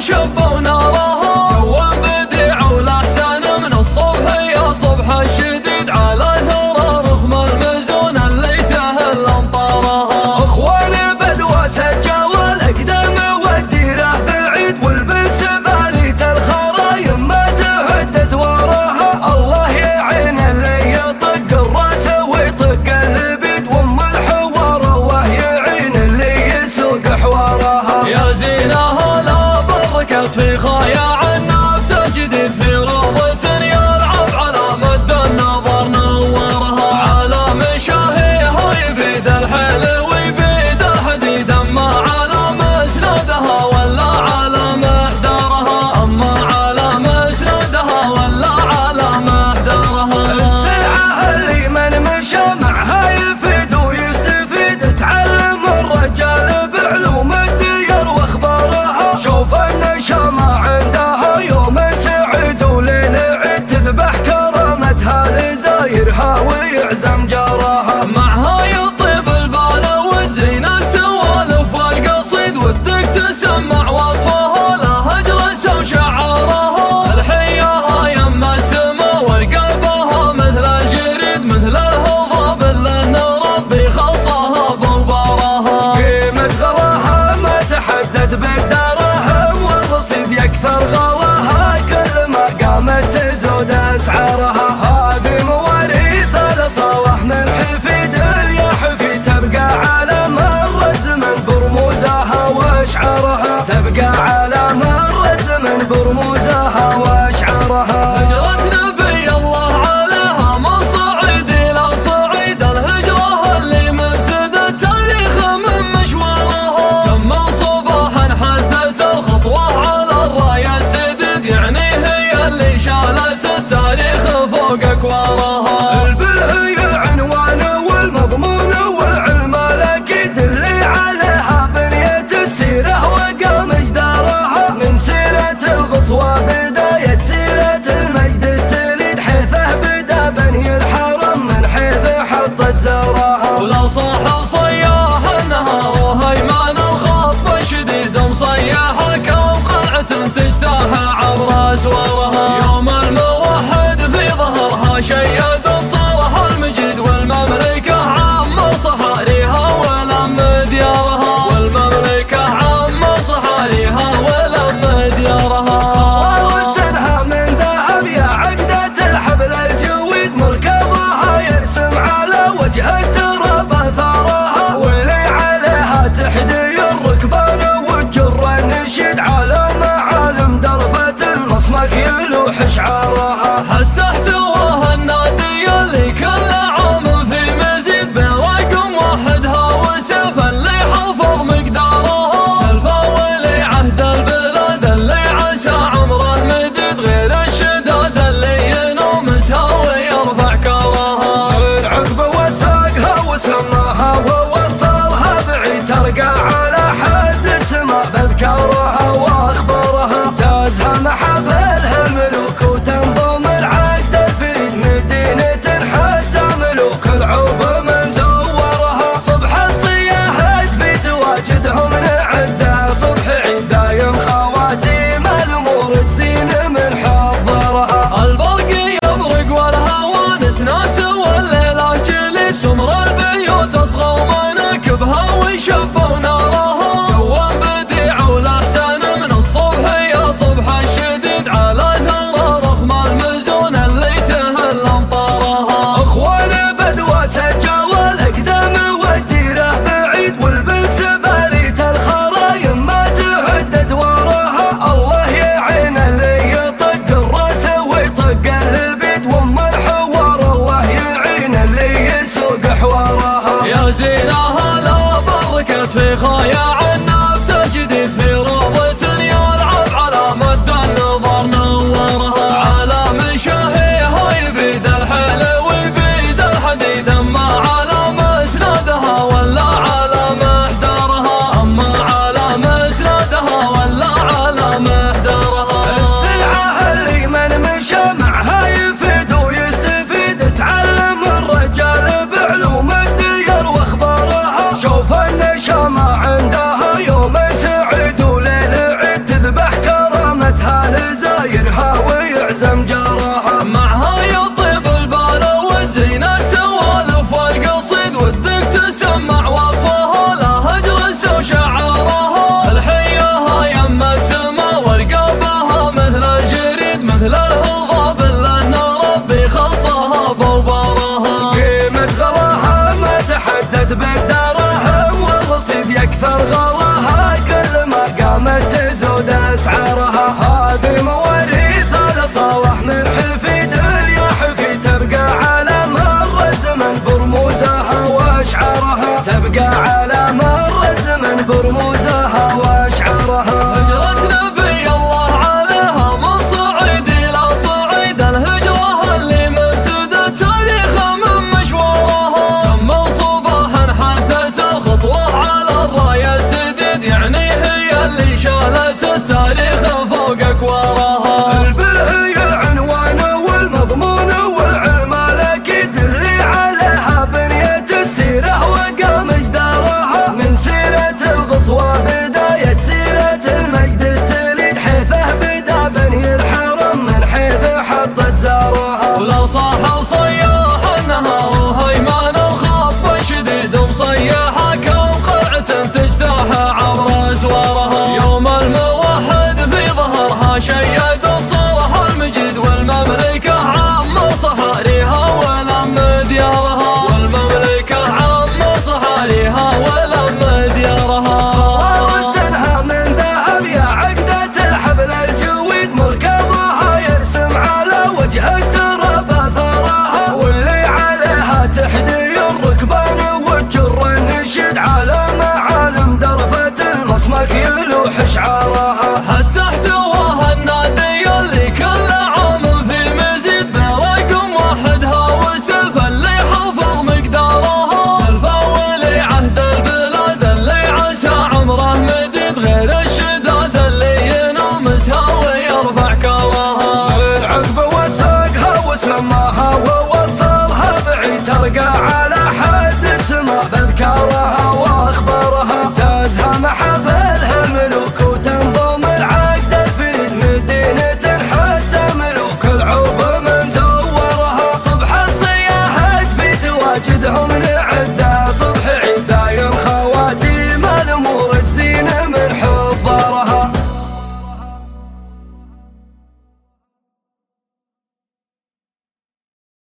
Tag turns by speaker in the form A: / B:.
A: show.
B: ha
A: ha. Sôi